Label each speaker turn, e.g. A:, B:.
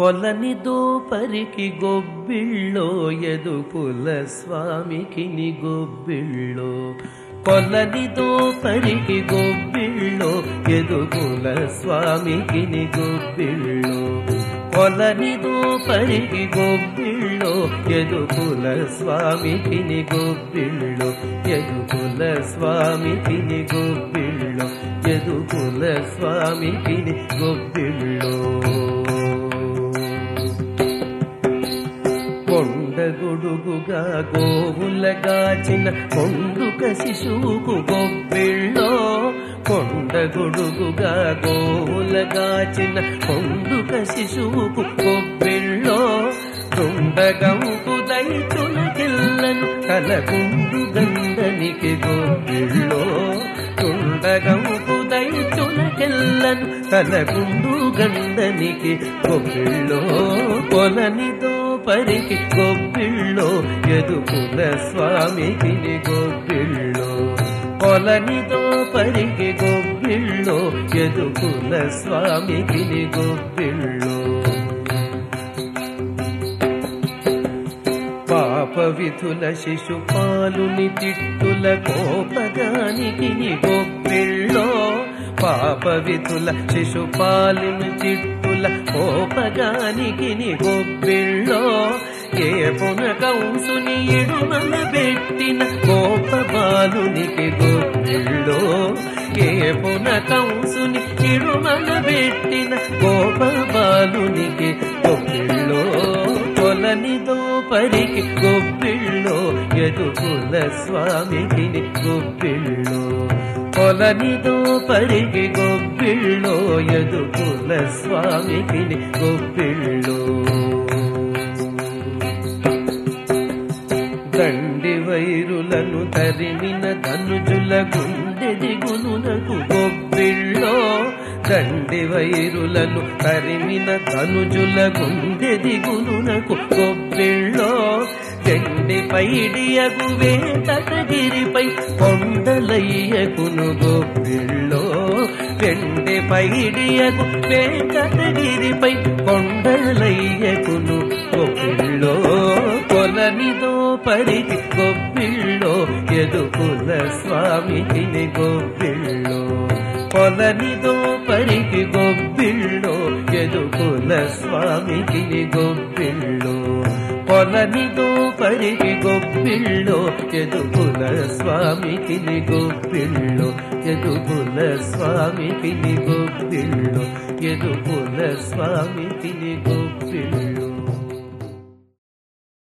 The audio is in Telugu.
A: కొలని దూపరికి గొబ్బిళ్ళో ఎదుపుల స్వామికి ని గొబ్బిళ్ళో. కొలని దూపరికి గొబ్బిళ్ళో ఎదుపుల స్వామికి ని గొబ్బిళ్ళో. కొలని దూపరికి గొబ్బిళ్ళో ఎదుపుల స్వామికి ని గొబ్బిళ్ళో. ఎదుపుల స్వామికి ని గొబ్బిళ్ళో ఎదుపుల స్వామికి ని గొబ్బిళ్ళో. కొండగొడుగుగా గోవులగాచిన కొండుక శిశువుకు గొబ్బిళ్ళో కొండ కొండగొడుగుగా గోవులగాచిన కొండుక శిశువుకు గొబ్బిళ్ళో తుండగంకు దైతుల కిల్లను కలకుండు గండనికి గొబ్బిళ్ళో తుండగంకు దైతుల కిల్లను కలకుండు గండనికి గొబ్బిళ్ళో కొలనితో పరికి గొబ్బిళ్ళో ఎదుకుల స్వామికి గొబ్బిళ్ళో కొలనితో పరికి గొబ్బిళ్ళో ఎదుకుల స్వామికి గొబ్బిళ్ళో పాప విధుల శిశుపాలుని తిట్టుల కోపగానికి గొప్పిళ్ళో. పాప విధుల శిశుపాలుని తిట్టుల కోపగానికి గొప్పిళ్ళో. పున కంసుని ఎడుమల పెట్టిన కోప బాలునికి గొప్పిళ్ళో ఏ పున కంసుని ఎడుమల పెట్టిన కోప బాలునికి గొప్పిళ్ళో కొలనిదో పరికి గొప్పిళ్ళో ఎదుకుల స్వామికి గొప్పిళ్ళో. కొలనిదో పరికి గొప్పిళ్ళో ఎదుకుల స్వామికి గొప్పిళ్ళో. వైరులను తరిమిన ధనుజుల గుండె దిగునునకు గొప్పిళ్ళో దండి వైరులను తరిమిన ధనుజుల గుండె దిగునునకు గొప్పిళ్ళో దండి పైడియగు వేటగిరిపై కొండలయ్యకును గొప్పిళ్ళో వెండి పైడియగు వేటగిరిపై స్వామికి గొప్పిళ్ళో ఎదుకుల స్వామికి గొప్పిళ్ళో పొలనిదో పరికి గొప్పిళ్ళో ఎదుకుల స్వామికి గొప్పిళ్ళో పొలనిదో పరికి గొప్పిళ్ళో ఎదుకుల స్వామికి గొప్పిళ్ళో ఎదుకుల స్వామికి గొప్పిళ్ళో ఎదుకుల స్వామికి గొప్పిళ్ళో